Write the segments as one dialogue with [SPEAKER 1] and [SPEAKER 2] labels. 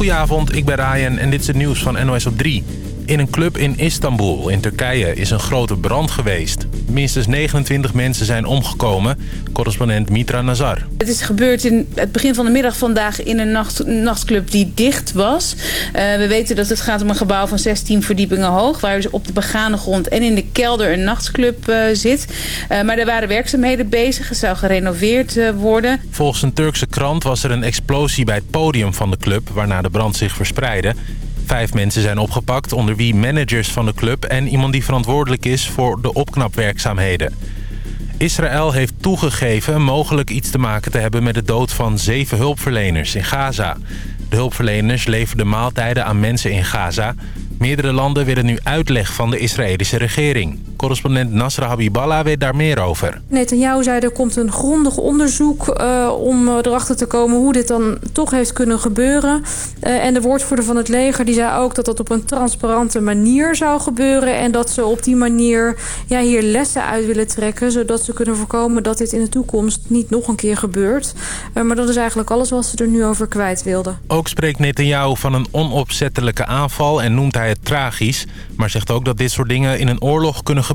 [SPEAKER 1] Goedenavond, ik ben Ryan en dit is het nieuws van NOS op 3. In een club in Istanbul, in Turkije, is een grote brand geweest. Minstens 29 mensen zijn omgekomen. Correspondent Mitra Nazar.
[SPEAKER 2] Het is gebeurd in het begin van de middag vandaag in een nacht, nachtclub die dicht was. Uh, we weten dat het gaat om een gebouw van 16 verdiepingen hoog... waar dus op de begane grond en in de kelder een nachtclub uh, zit. Uh, maar er waren werkzaamheden bezig. Het zou gerenoveerd worden.
[SPEAKER 1] Volgens een Turkse krant was er een explosie bij het podium van de club... waarna de brand zich verspreidde. Vijf mensen zijn opgepakt, onder wie managers van de club... en iemand die verantwoordelijk is voor de opknapwerkzaamheden. Israël heeft toegegeven mogelijk iets te maken te hebben... met de dood van zeven hulpverleners in Gaza. De hulpverleners leverden maaltijden aan mensen in Gaza. Meerdere landen willen nu uitleg van de Israëlische regering. Correspondent Nasra Habiballah weet daar meer over.
[SPEAKER 3] Netanyahu zei er komt een grondig onderzoek uh, om erachter te komen hoe dit dan toch heeft kunnen gebeuren. Uh, en de woordvoerder van het leger die zei ook dat dat op een transparante manier zou gebeuren. En dat ze op die manier ja, hier lessen uit willen trekken. Zodat ze kunnen voorkomen dat dit in de toekomst niet nog een keer gebeurt. Uh, maar dat is eigenlijk alles wat ze er nu over kwijt wilden.
[SPEAKER 1] Ook spreekt Netanyahu van een onopzettelijke aanval en noemt hij het tragisch. Maar zegt ook dat dit soort dingen in een oorlog kunnen gebeuren.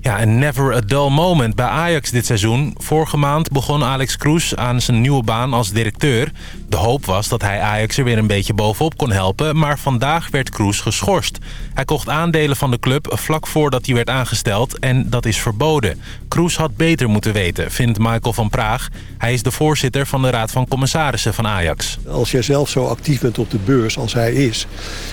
[SPEAKER 1] Ja, een never a dull moment bij Ajax dit seizoen. Vorige maand begon Alex Kroes aan zijn nieuwe baan als directeur. De hoop was dat hij Ajax er weer een beetje bovenop kon helpen... maar vandaag werd Kroes geschorst. Hij kocht aandelen van de club vlak voordat hij werd aangesteld... en dat is verboden. Kroes had beter moeten weten, vindt Michael van Praag. Hij is de voorzitter van de Raad van Commissarissen van Ajax.
[SPEAKER 4] Als jij zelf zo actief bent op de beurs als hij is...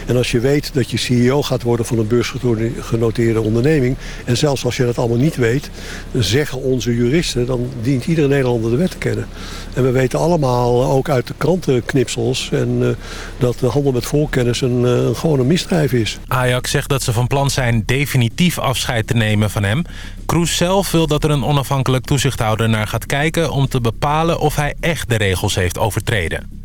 [SPEAKER 4] en als je weet dat je CEO gaat worden van een beursgenoteerde onderneming... en zelfs als je dat allemaal niet weet, zeggen onze juristen... dan dient iedere Nederlander de wet te kennen. En we weten allemaal, ook uit de krantenknipsels... En, uh, dat de handel met voorkennis een, uh, gewoon een misdrijf is.
[SPEAKER 1] Ajax zegt dat ze van plan zijn definitief afscheid te nemen van hem. Kroes zelf wil dat er een onafhankelijk toezichthouder naar gaat kijken... om te bepalen of hij echt de regels heeft overtreden.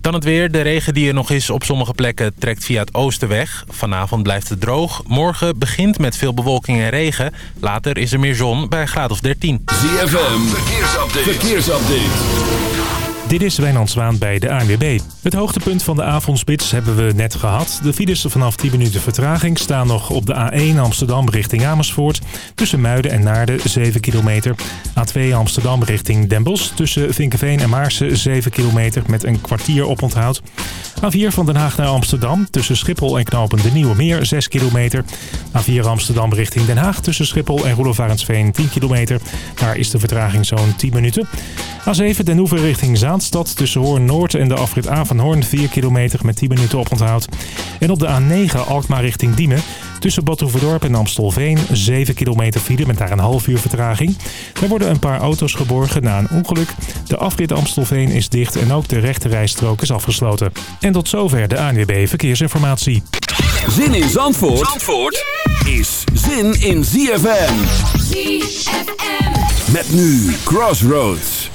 [SPEAKER 1] Dan het weer. De regen die er nog is op sommige plekken trekt via het oosten weg. Vanavond blijft het droog. Morgen begint met veel bewolking en regen. Later is er meer zon bij een graad of 13.
[SPEAKER 5] ZFM, verkeersupdate. verkeersupdate.
[SPEAKER 6] Dit is Wijnand Zwaan bij de ANWB. Het hoogtepunt van de avondspits hebben we net gehad. De files vanaf 10 minuten vertraging staan nog op de A1 Amsterdam richting Amersfoort. Tussen Muiden en Naarden 7 kilometer. A2 Amsterdam richting Den Bosch. Tussen Vinkenveen en Maarsen 7 kilometer met een kwartier oponthoud. A4 van Den Haag naar Amsterdam. Tussen Schiphol en Knopen de Nieuwe Meer 6 kilometer. A4 Amsterdam richting Den Haag. Tussen Schiphol en Roelofarensveen 10 kilometer. Daar is de vertraging zo'n 10 minuten. A7 Den Hoever richting Zaanstad. Tussen Hoorn Noord en de afrit A van Hoorn 4 kilometer met 10 minuten oponthoud. En op de A9 Alkmaar richting Diemen. Tussen Badhoevedorp en Amstelveen 7 kilometer file met daar een half uur vertraging. Er worden een paar auto's geborgen na een ongeluk. De afrit Amstelveen is dicht en ook de rechte rijstrook is afgesloten. En tot zover de ANWB Verkeersinformatie.
[SPEAKER 5] Zin in Zandvoort, Zandvoort is zin in ZFM. ZFM. Met nu Crossroads.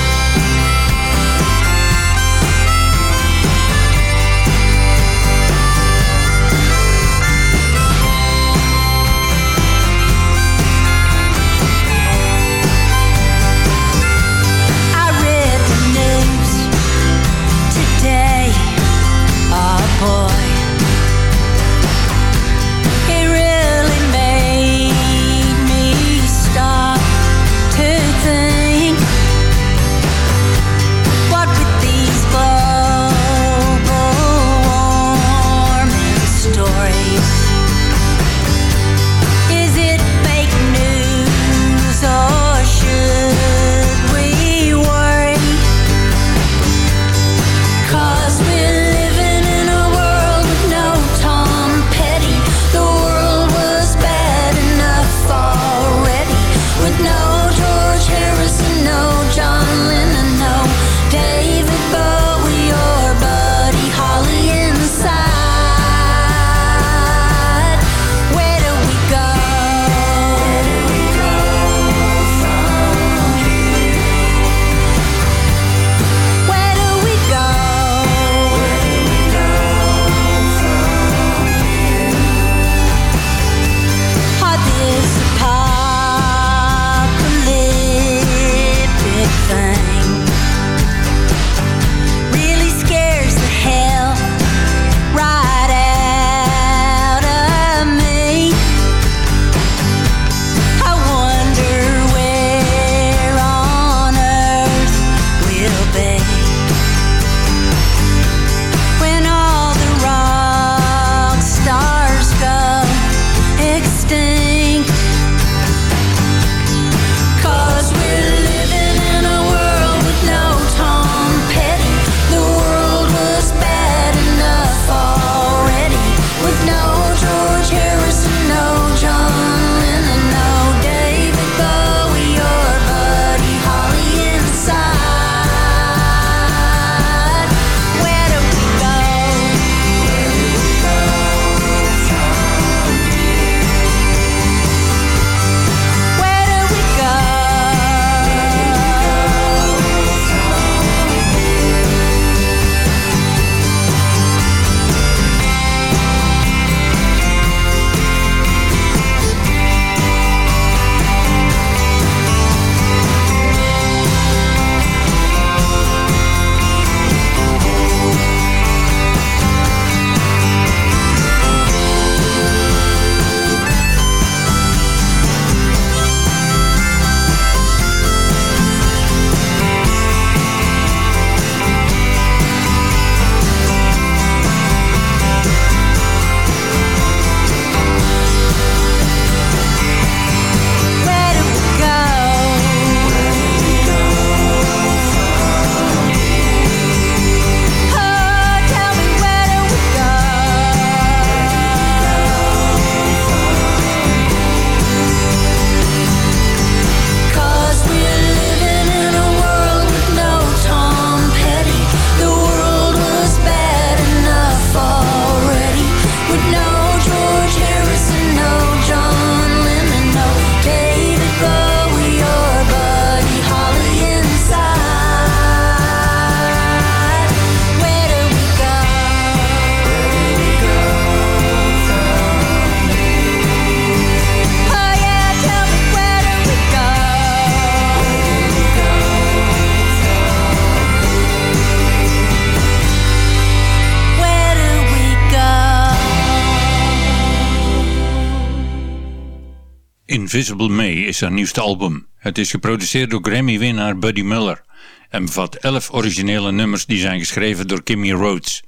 [SPEAKER 7] Invisible May is haar nieuwste album. Het is geproduceerd door Grammy-winnaar Buddy Muller en bevat 11 originele nummers die zijn geschreven door Kimmy Rhodes.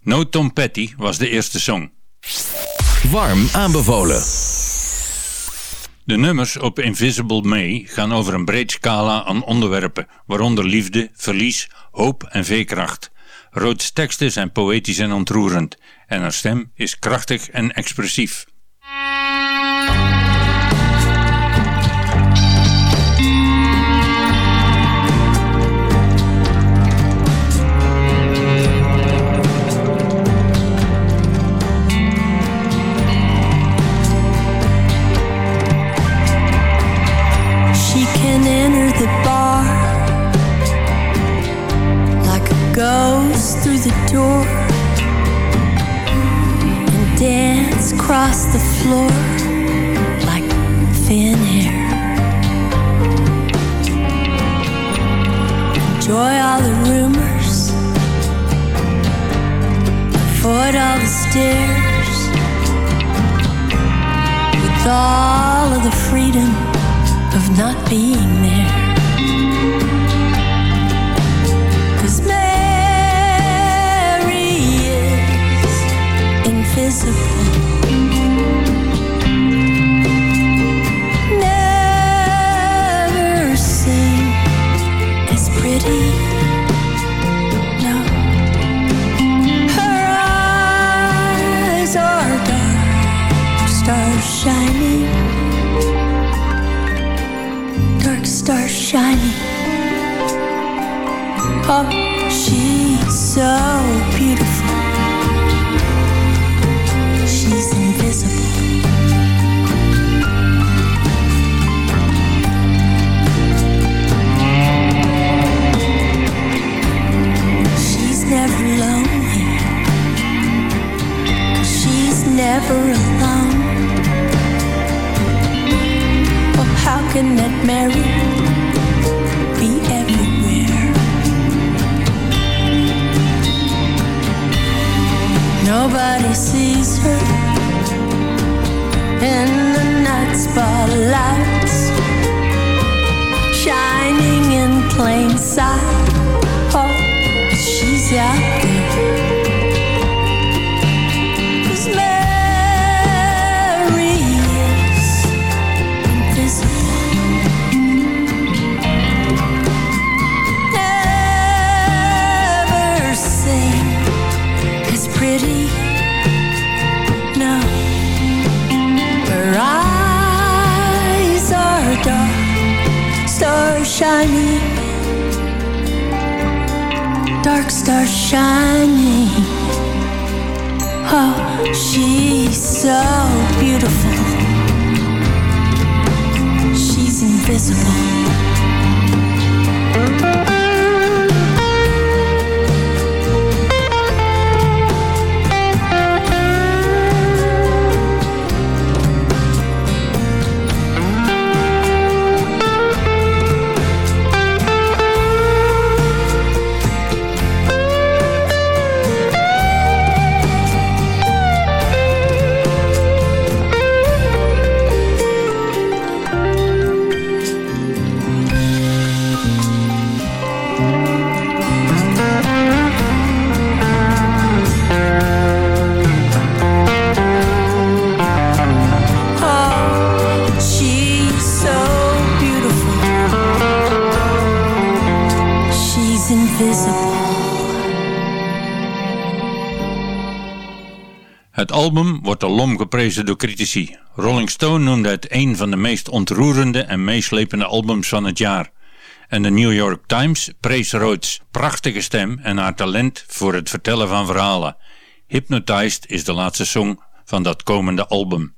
[SPEAKER 7] No Tom Petty was de eerste song.
[SPEAKER 8] Warm aanbevolen.
[SPEAKER 7] De nummers op Invisible May gaan over een breed scala aan onderwerpen, waaronder liefde, verlies, hoop en veerkracht. Rhodes teksten zijn poëtisch en ontroerend en haar stem is krachtig en expressief.
[SPEAKER 9] Stares, with all of the freedom of not being there.
[SPEAKER 7] Geprezen door critici. Rolling Stone noemde het een van de meest ontroerende en meeslepende albums van het jaar. En de New York Times prees Rhodes prachtige stem en haar talent voor het vertellen van verhalen. Hypnotized is de laatste song van dat komende album.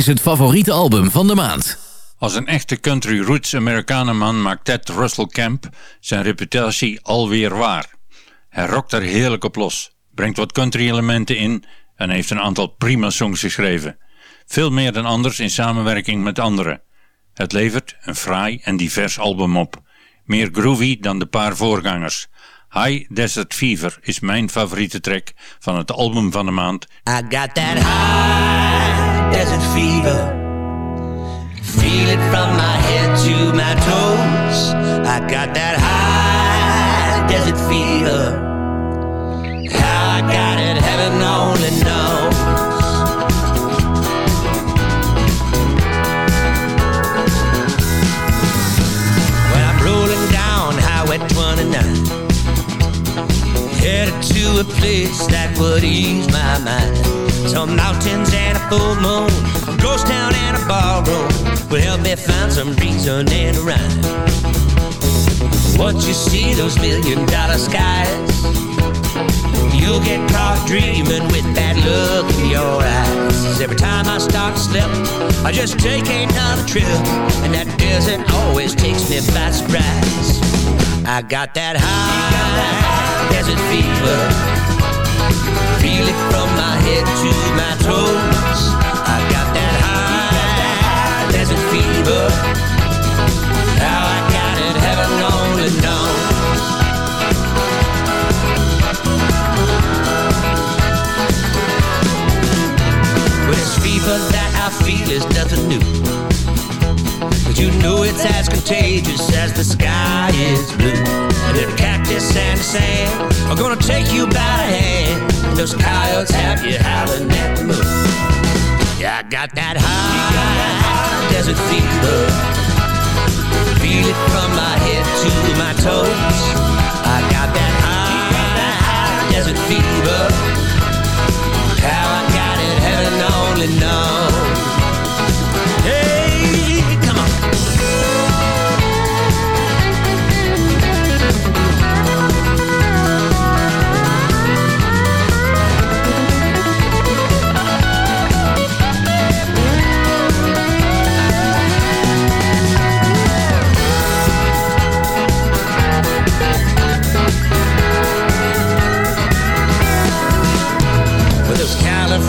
[SPEAKER 8] Is het favoriete album van de maand.
[SPEAKER 7] Als een echte country roots Amerikanenman maakt Ted Russell Camp zijn reputatie alweer waar. Hij rokt er heerlijk op los, brengt wat country elementen in en heeft een aantal prima songs geschreven. Veel meer dan anders in samenwerking met anderen. Het levert een fraai en divers album op. Meer groovy dan de paar voorgangers. High Desert Fever is mijn favoriete track van het album van de maand.
[SPEAKER 10] I got that high desert fever. Feel it from my head to my toes. I got that high desert fever. How I got it, heaven only knows When I'm rolling down Highway 29 Headed to a place that would ease my mind. Some mountains and a full moon, a ghost town and a ballroom will help me find some reason and a rhyme. Once you see those million dollar skies, you'll get caught dreaming with that look in your eyes. Every time I start to slip, I just take another trip, and that desert always takes me by surprise. I got that high desert fever. From my head to my toes. I got that desert fever. How I got it, heaven only knows. But fever that I feel is you know it's as contagious as the sky is blue. And the cactus and sand are gonna take you by the hand. And those coyotes have you howling at the moon. Yeah, I got that high desert fever. Feel it from my head to my toes. I got that high desert fever. How I got it, heaven only knows.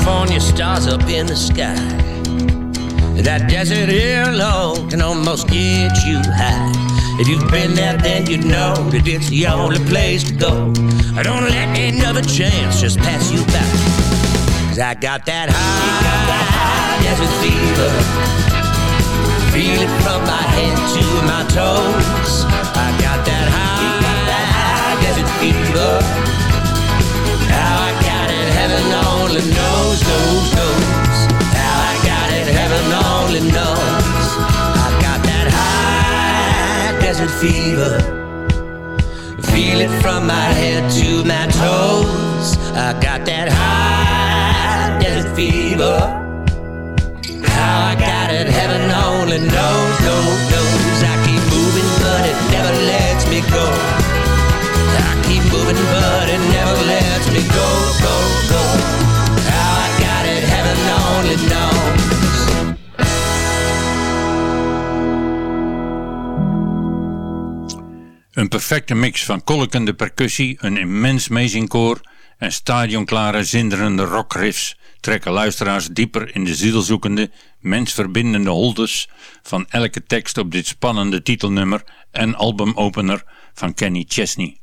[SPEAKER 10] California stars up in the sky. That desert air alone can almost get you high. If you've been there, then you know that it's the only place to go. I don't let another chance just pass you by. Cause I got that high desert fever. Feel it from my head to my toes. I got that high desert fever. Only knows, knows, knows. How I got it, heaven only knows. I got that high desert fever. Feel it from my head to my toes. I got that high desert fever. How I got it, heaven only knows, knows, knows. I keep moving, but it never lets me go. I keep moving, but
[SPEAKER 7] Een perfecte mix van kolkende percussie, een immens meezingkoor en stadionklare zinderende rockriffs trekken luisteraars dieper in de zielzoekende, mensverbindende holtes van elke tekst op dit spannende titelnummer en albumopener van Kenny Chesney.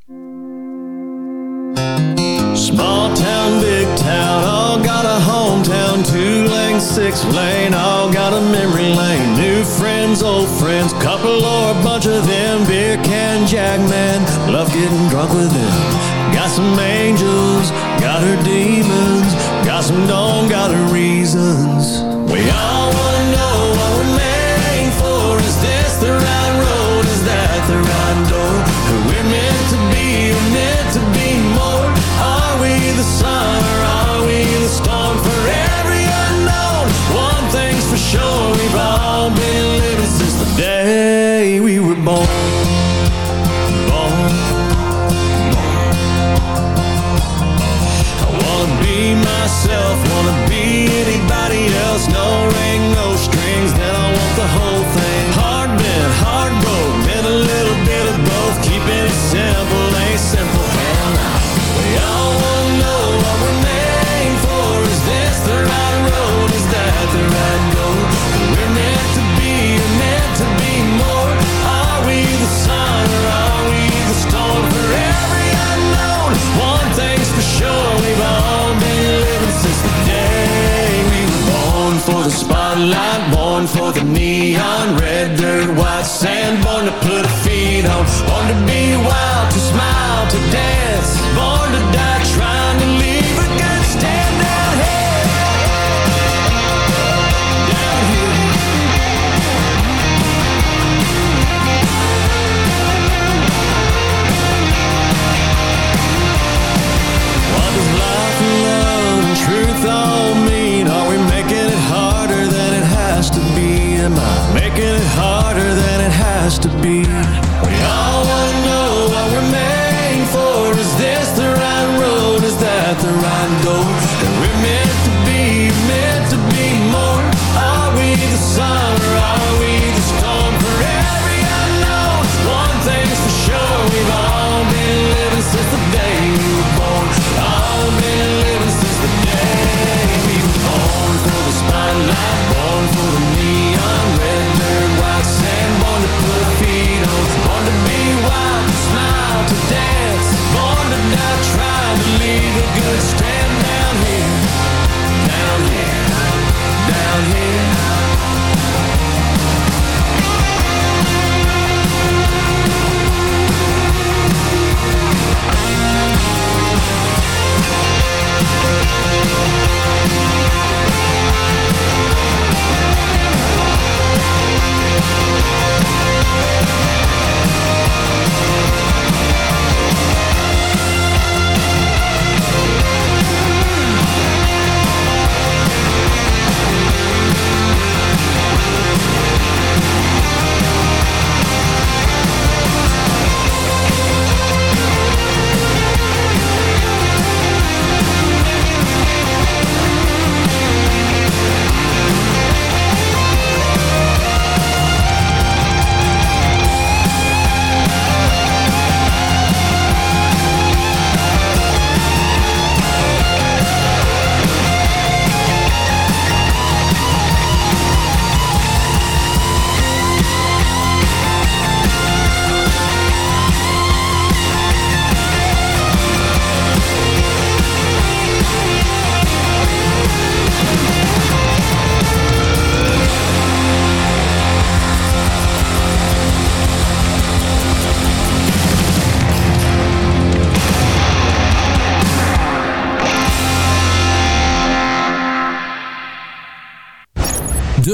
[SPEAKER 11] Small town, big town, got a hometown. Two six lane, all got a memory lane. New friends, old friends, couple or a bunch of them. Beer can, jag man, love getting drunk with them. Got some angels, got her demons. Got some don't, got her reasons. We all wanna know Born,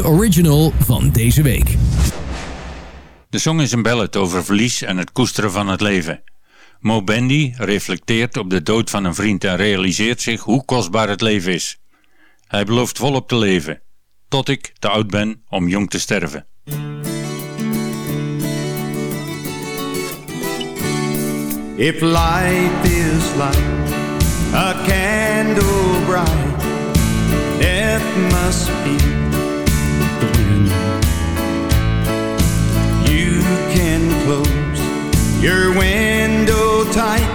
[SPEAKER 8] original van deze week.
[SPEAKER 7] De song is een ballad over verlies en het koesteren van het leven. Mo Bandy reflecteert op de dood van een vriend en realiseert zich hoe kostbaar het leven is. Hij belooft volop te leven, tot ik te oud ben om jong te sterven.
[SPEAKER 11] If life is like a candle bright, death must be close your window tight,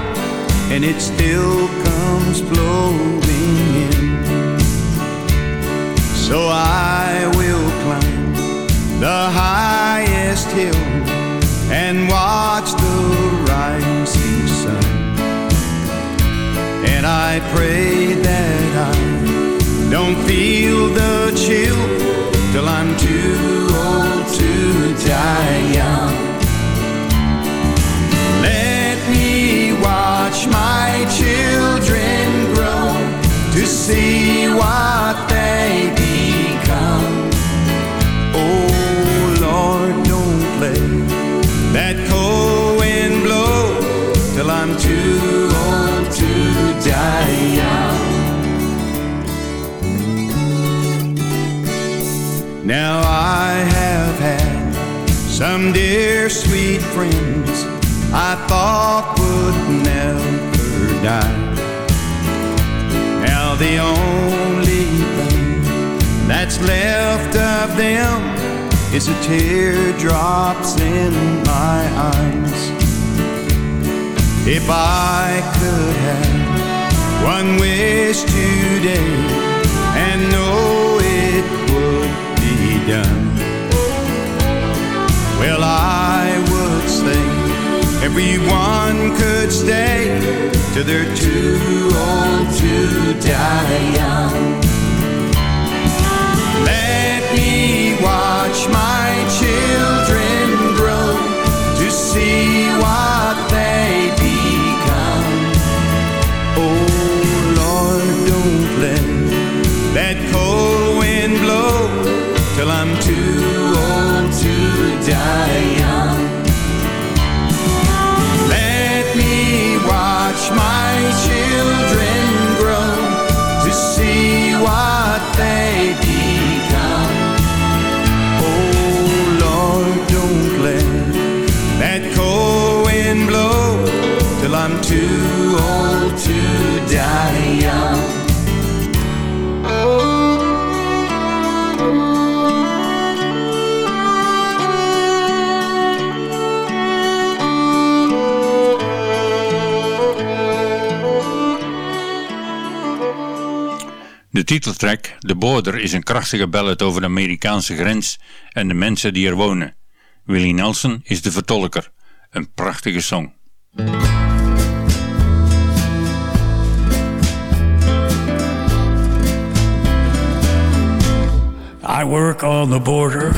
[SPEAKER 11] and it still comes blowing in. So I will climb the highest hill and watch the rising sun. And I pray that I don't feel the chill till I'm too see what they become. Oh Lord, don't let that cold wind blow till I'm too old to die young. Now I have had some dear sweet friends I thought would never die. The only thing that's left of them is the teardrops in my eyes. If I could have one wish today and know it would be done, well, I Everyone could stay till they're too old to die young. Let me watch my children grow to see what
[SPEAKER 7] they
[SPEAKER 11] become. Oh Lord, don't let that cold wind blow till I'm too old to
[SPEAKER 12] die my
[SPEAKER 7] titeltrack, The Border, is een krachtige ballad over de Amerikaanse grens en de mensen die er wonen. Willie Nelson is de vertolker. Een prachtige song.
[SPEAKER 13] I work on the border.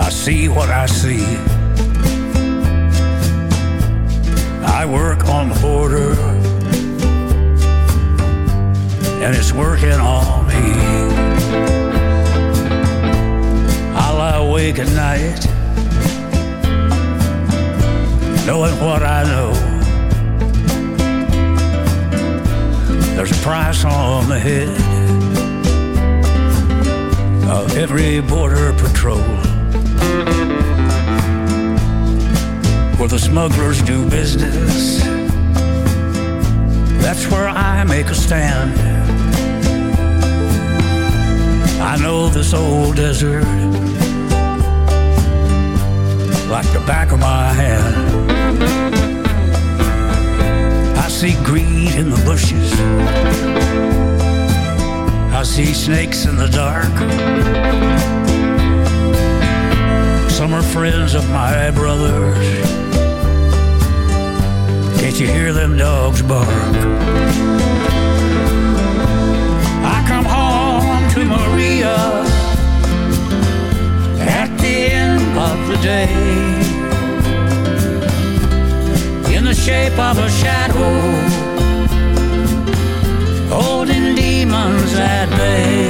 [SPEAKER 13] I see what I see. I work on the border, and it's working on me. I lie awake at night, knowing what I know. There's a price on the head of every border patrol. Where the smugglers do business, that's where I make a stand. I know this old desert like the back of my hand. I see greed in the bushes. I see snakes in the dark. Some are friends of my brothers. Can't you hear them dogs bark? I come home to Maria at the end of the day in the shape of a shadow holding demons at bay.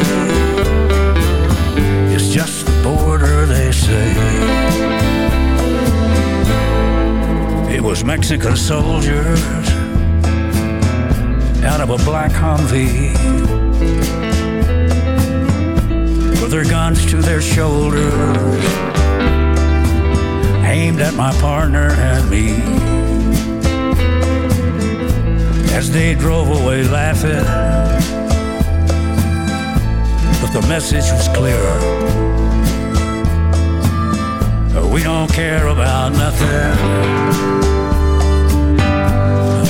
[SPEAKER 13] It's just the border, they say. It was Mexican soldiers out of a black Humvee with their guns to their shoulders, aimed at my partner and me as they drove away laughing. But the message was clear. We don't care about nothing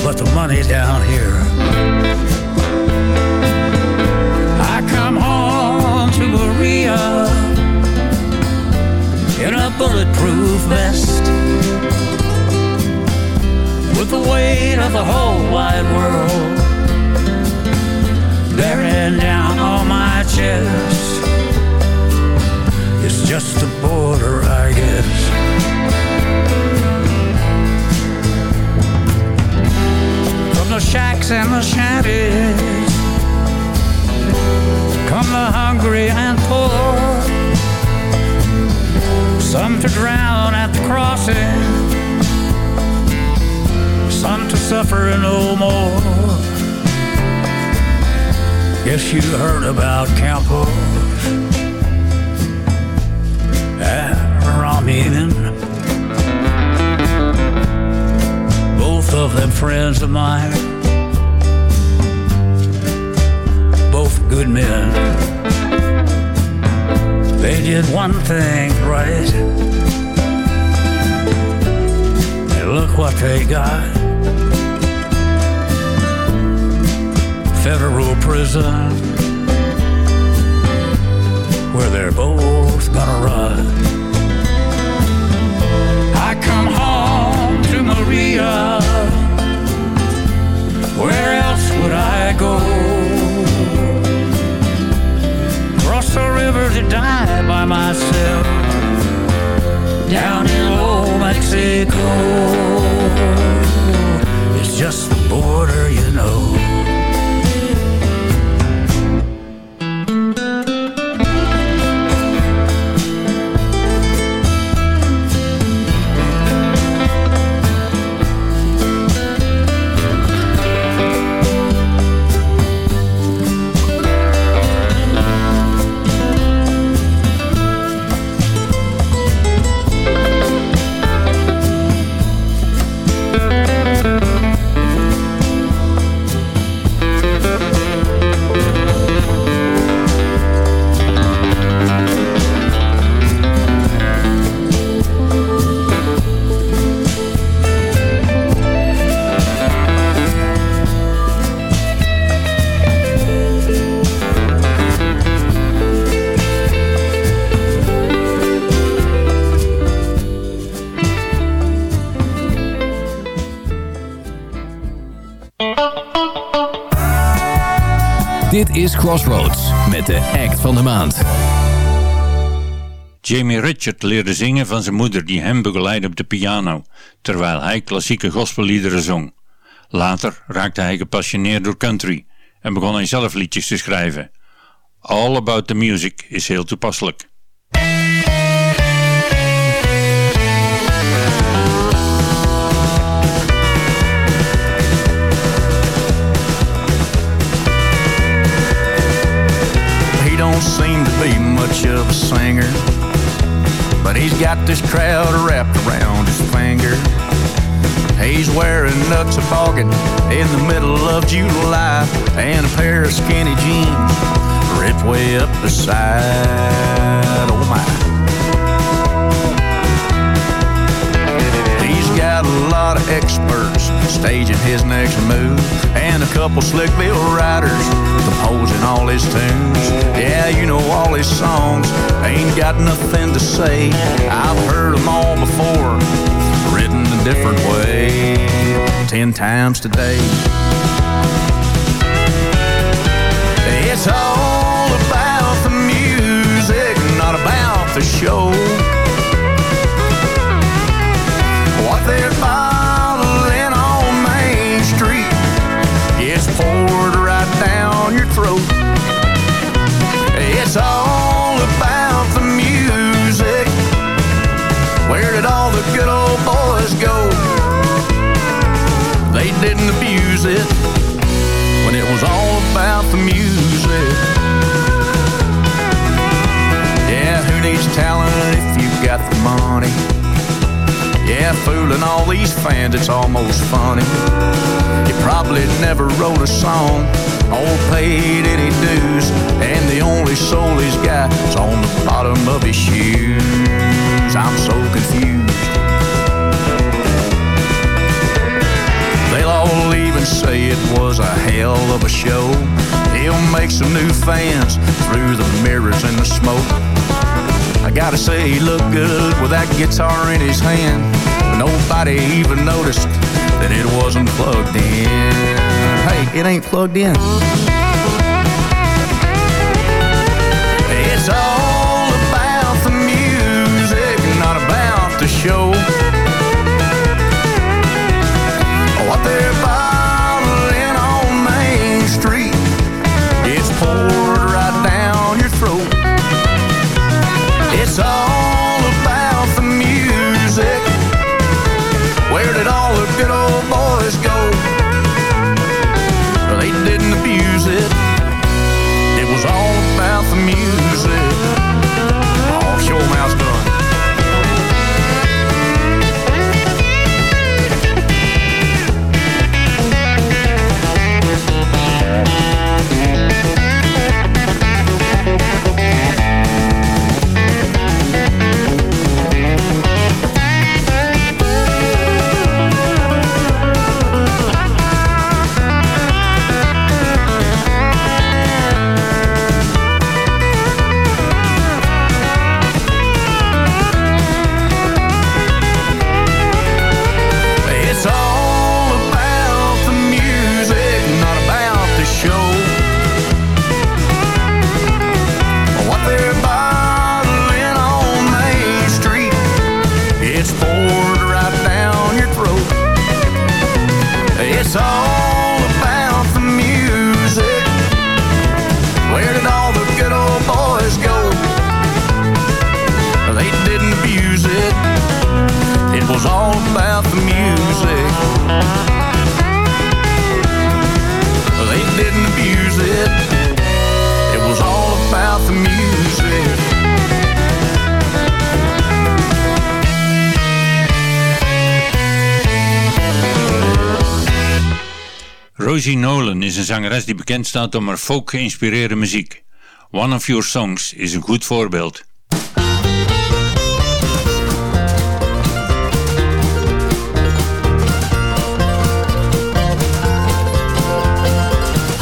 [SPEAKER 13] but the money down here. I come home to Maria in a bulletproof vest with the weight of the whole wide world bearing down on my chest. Just a border, I guess. From the shacks and the shanties come the hungry and poor. Some to drown at the crossing some to suffer no more. Guess you heard about Campos Both of them friends of mine. Both good men. They did one thing right. And look what they got. federal prison where they're both gonna run. I come home to Maria. Where else would I go? Cross the river to die by myself down in old Mexico. It's just the border, you know.
[SPEAKER 8] Dit is Crossroads met de act van de maand.
[SPEAKER 7] Jamie Richard leerde zingen van zijn moeder die hem begeleidde op de piano, terwijl hij klassieke gospelliederen zong. Later raakte hij gepassioneerd door country en begon hij zelf liedjes te schrijven. All About the Music is heel toepasselijk.
[SPEAKER 14] Don't seem to be much of a singer, but he's got this crowd wrapped around his finger. He's wearing nuts a boggin in the middle of July and a pair of skinny jeans ripped way up the side. Oh my. Got a lot of experts staging his next move and a couple slick bill riders composing all his tunes. Yeah, you know all his songs. Ain't got nothing to say. I've heard them all before written a different way ten times today. It's all about the music, not about the show. Didn't abuse it when it was all about the music. Yeah, who needs talent if you've got the money? Yeah, fooling all these fans, it's almost funny. You probably never wrote a song or paid any dues, and the only soul he's got is on the bottom of his shoes. I'm so confused. They'll all even say it was a hell of a show. He'll make some new fans through the mirrors and the smoke. I gotta say he looked good with that guitar in his hand. Nobody even noticed that it wasn't plugged in. Hey, it ain't plugged in.
[SPEAKER 7] Zangeres die bekend staat om haar folk geïnspireerde muziek. One of Your Songs is een goed voorbeeld.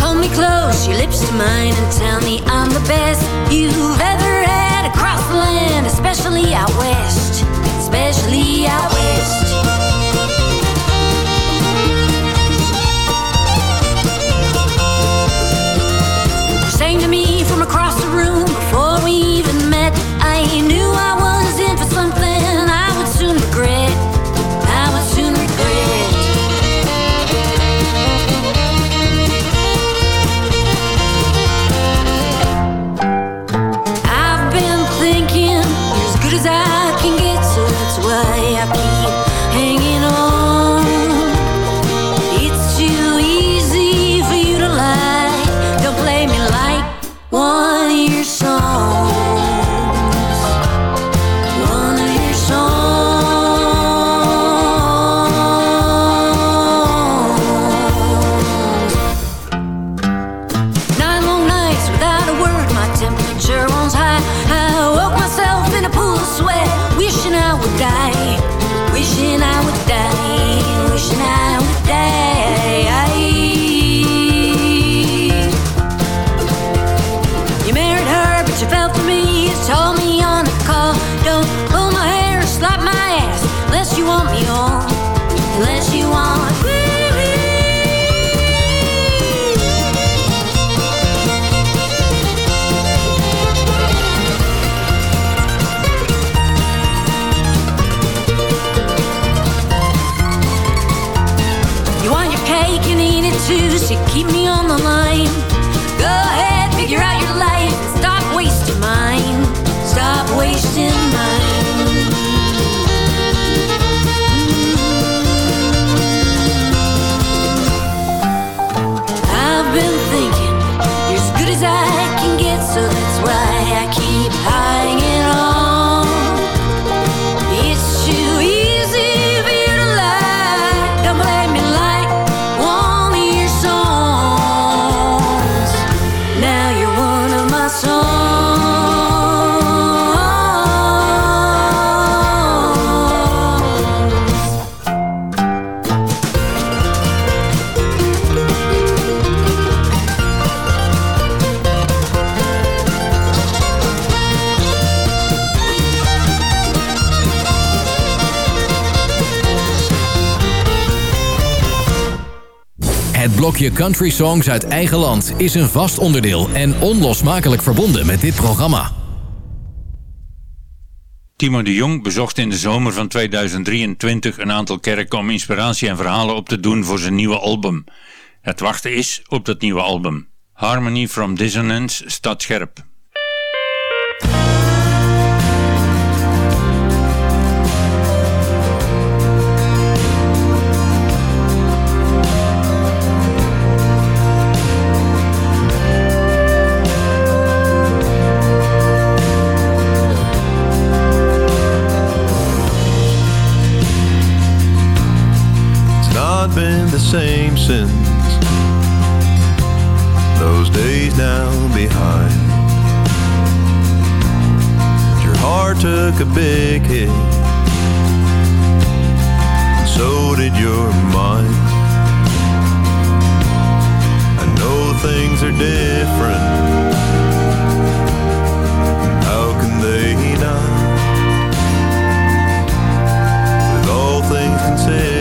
[SPEAKER 9] Hold me close, your lips to mine, and tell me I'm the best you've ever had across the land, especially out west.
[SPEAKER 8] Blokje country songs uit eigen land is een vast onderdeel en onlosmakelijk verbonden met dit programma.
[SPEAKER 7] Timo de Jong bezocht in de zomer van 2023 een aantal kerken om inspiratie en verhalen op te doen voor zijn nieuwe album. Het wachten is op dat nieuwe album. Harmony from Dissonance staat scherp.
[SPEAKER 11] The same sins those days now behind. but Your heart took a big hit, and so did your mind. I know things are different. How can they not? With all things considered,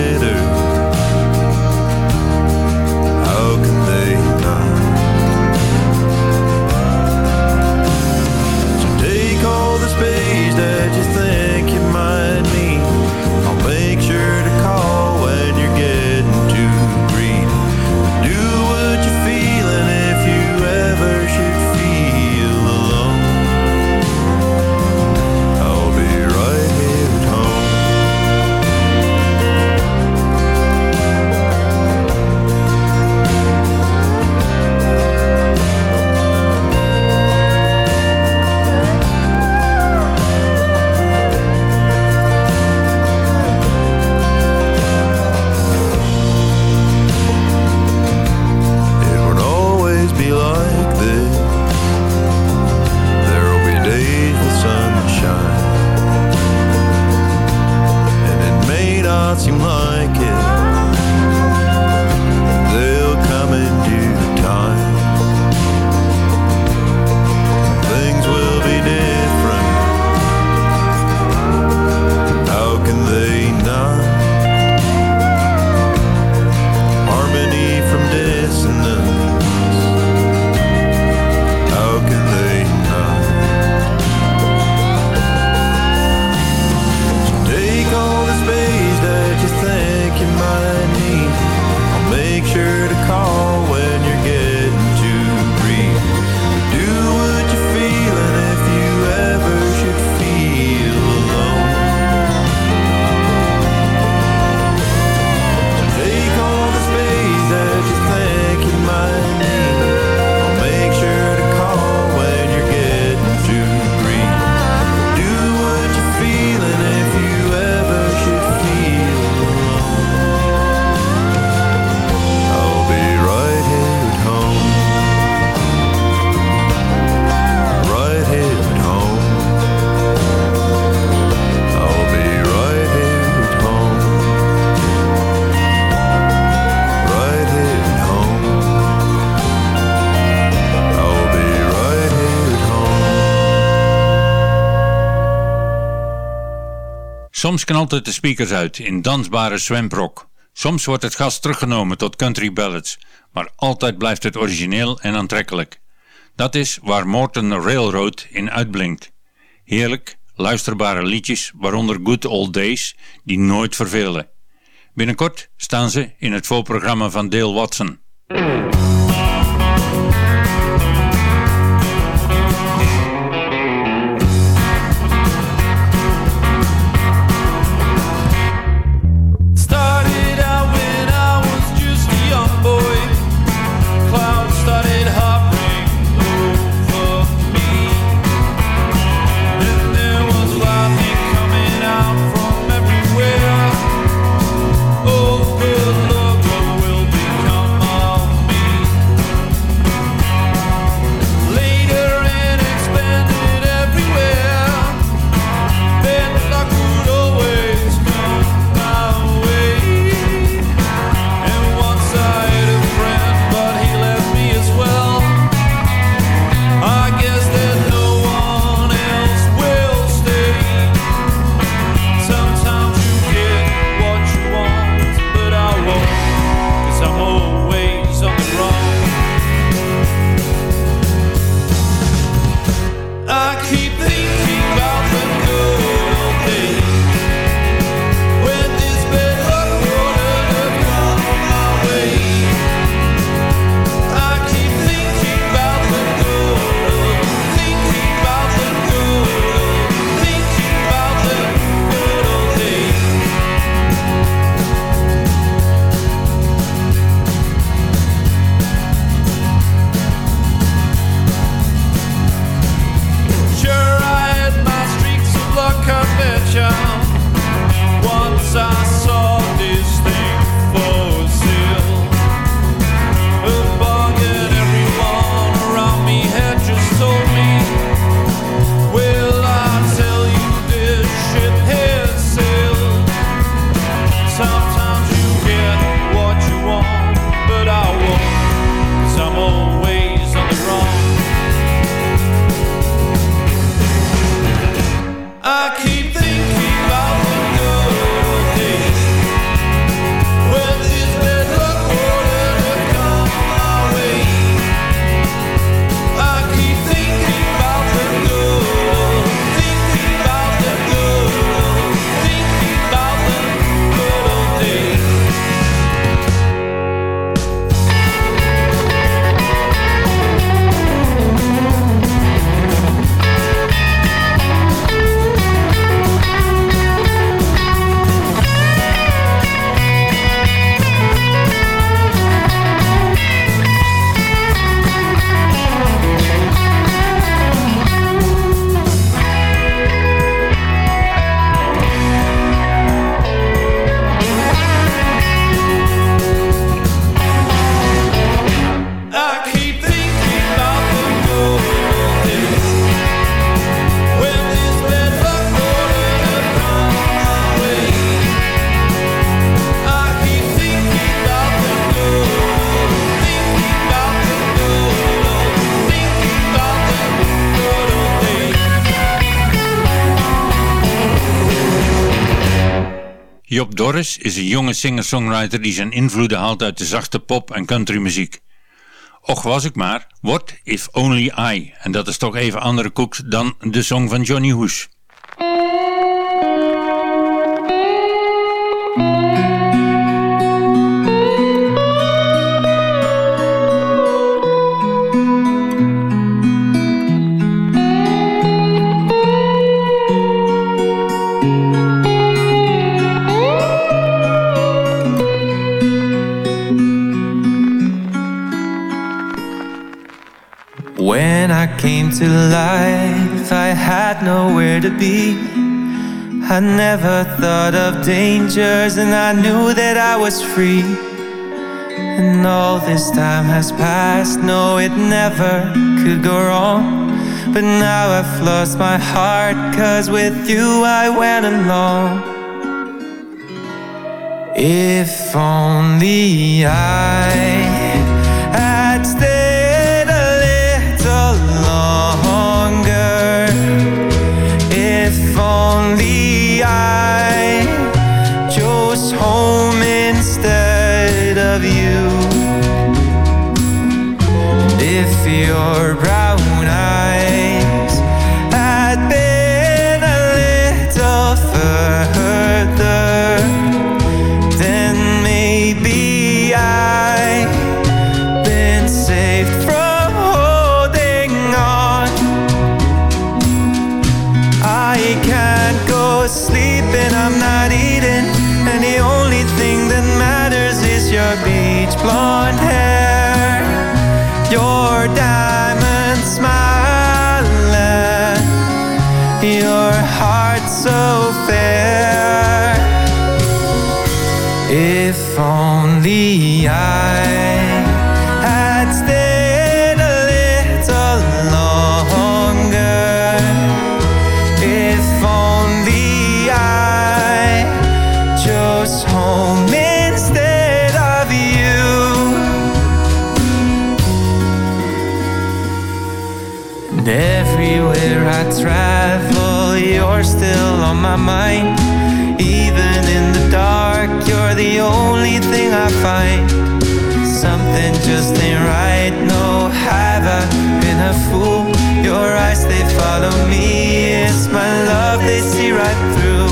[SPEAKER 7] Soms knalt het de speakers uit in dansbare zwemprok. Soms wordt het gas teruggenomen tot country ballads, maar altijd blijft het origineel en aantrekkelijk. Dat is waar Morton Railroad in uitblinkt. Heerlijk, luisterbare liedjes, waaronder Good Old Days, die nooit vervelen. Binnenkort staan ze in het voorprogramma van Dale Watson. Job Dorris is een jonge singer-songwriter die zijn invloeden haalt uit de zachte pop- en countrymuziek. Och was ik maar, What If Only I, en dat is toch even andere koek dan de song van Johnny Hoes.
[SPEAKER 15] came to life, I had nowhere to be. I never thought of dangers, and I knew that I was free. And all this time has passed, no, it never could go wrong. But now I've lost my heart, cause with you I went along. If only I The I chose home instead of you. If you're bright diamond smiling Your heart so fair. If only I my mind. Even in the dark, you're the only thing I find. Something just ain't right. No, have I been a fool? Your eyes, they follow me. It's my love, they see right through.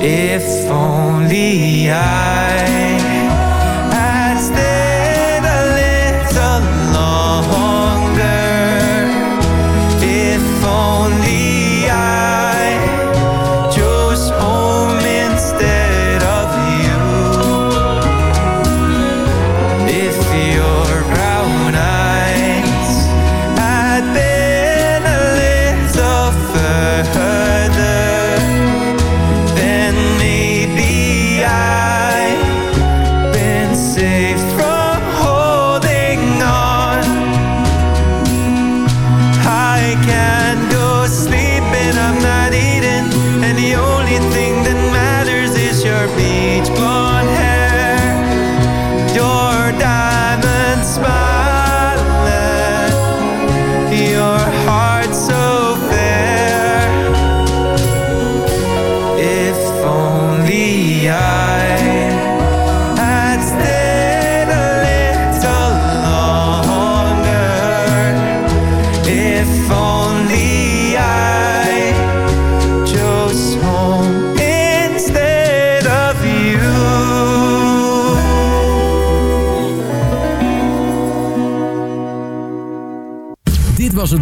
[SPEAKER 15] If only I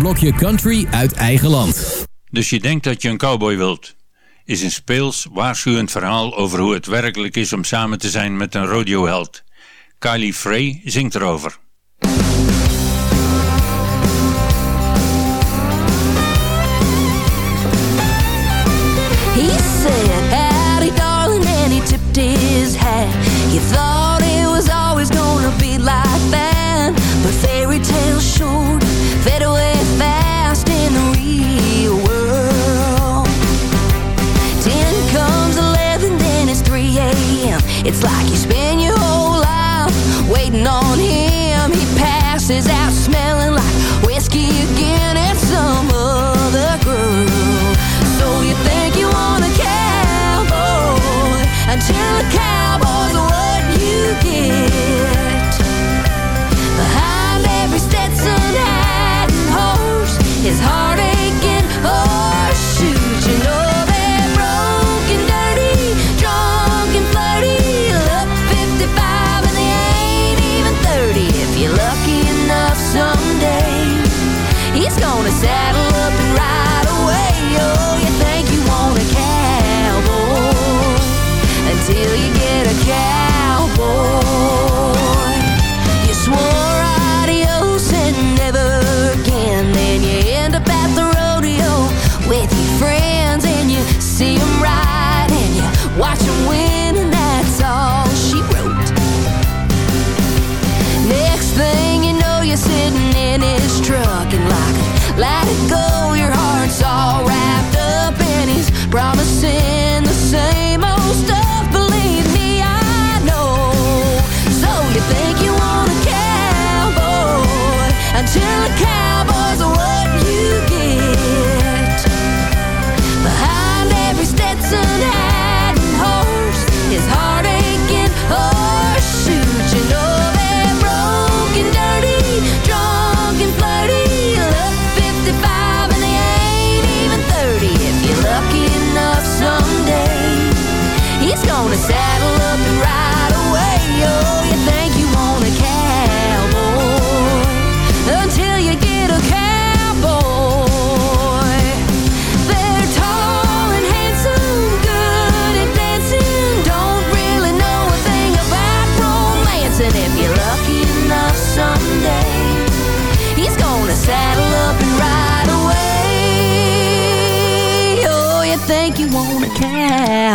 [SPEAKER 8] blokje country uit eigen land.
[SPEAKER 7] Dus je denkt dat je een cowboy wilt. Is een speels, waarschuwend verhaal over hoe het werkelijk is om samen te zijn met een rodeoheld. Kylie Frey zingt erover.
[SPEAKER 9] He said, forgive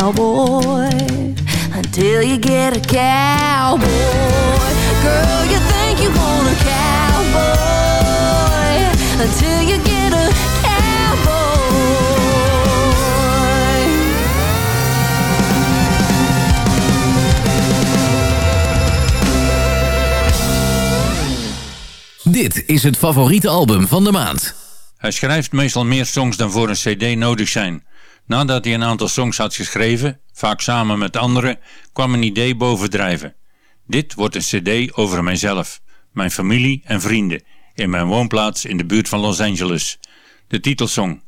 [SPEAKER 9] cowboy until you get a cowboy. Girl, you think you want a cowboy until you get a cowboy.
[SPEAKER 8] Dit is het favoriete album van de maand.
[SPEAKER 7] Hij schrijft meestal meer songs dan voor een cd nodig zijn. Nadat hij een aantal songs had geschreven, vaak samen met anderen, kwam een idee bovendrijven. Dit wordt een cd over mijzelf, mijn familie en vrienden, in mijn woonplaats in de buurt van Los Angeles. De titelsong.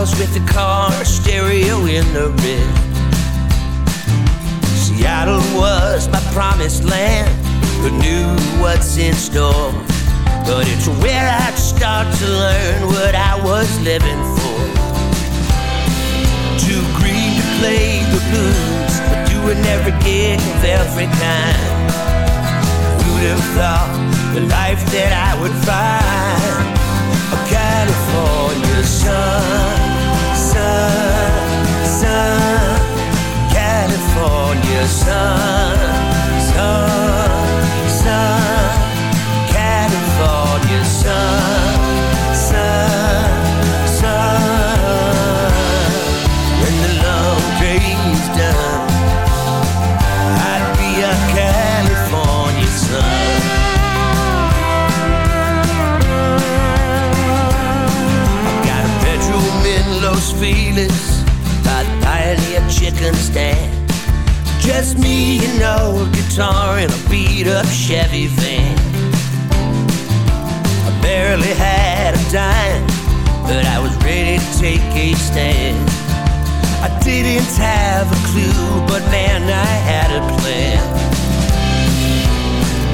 [SPEAKER 10] 3,000 miles with the car stereo in the red. Seattle was my promised land, but knew what's in store. But it's where I'd start to learn what I was living for. Too green to play the blues, but doing every gig of every kind. Who'd have thought the life that I would find? A California sun, sun. California sun, sun, sun. Feliz by the Pioneer Chicken Stand. Just me, an old guitar, in a beat up Chevy van. I barely had a dime, but I was ready to take a stand. I didn't have a clue, but man, I had a plan.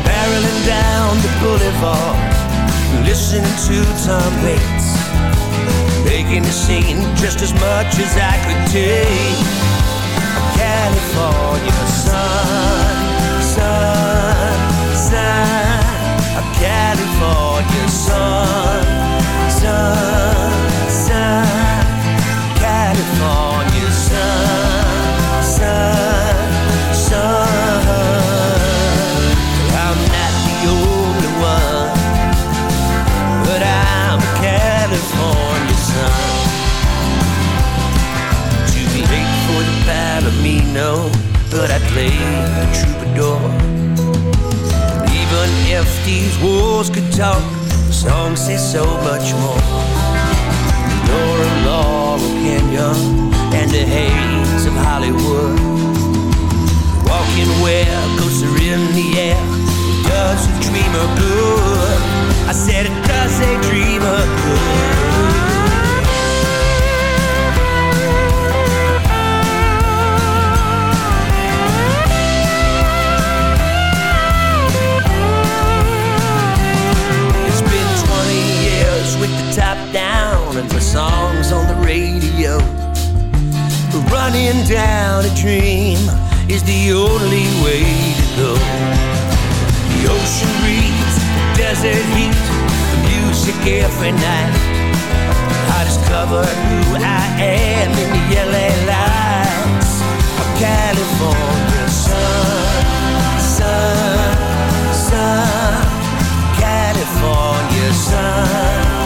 [SPEAKER 10] Barreling down the boulevard, listening to Tom Waits, making the scene just as much as I could take. California sun, sun, sun. A California sun, sun, sun. California sun, sun. Play the troubadour. Even if these walls could talk, the songs say so much more. Laura Laurel Canyon and the haze of Hollywood. Walking where ghosts are in the air, does a dreamer good? I said it does a dreamer good. And the songs on the radio. Running down a dream is the only way to go. The ocean breeze, the desert heat, the music every night. I discover who I am in the LA lights of California sun, sun, sun. California sun,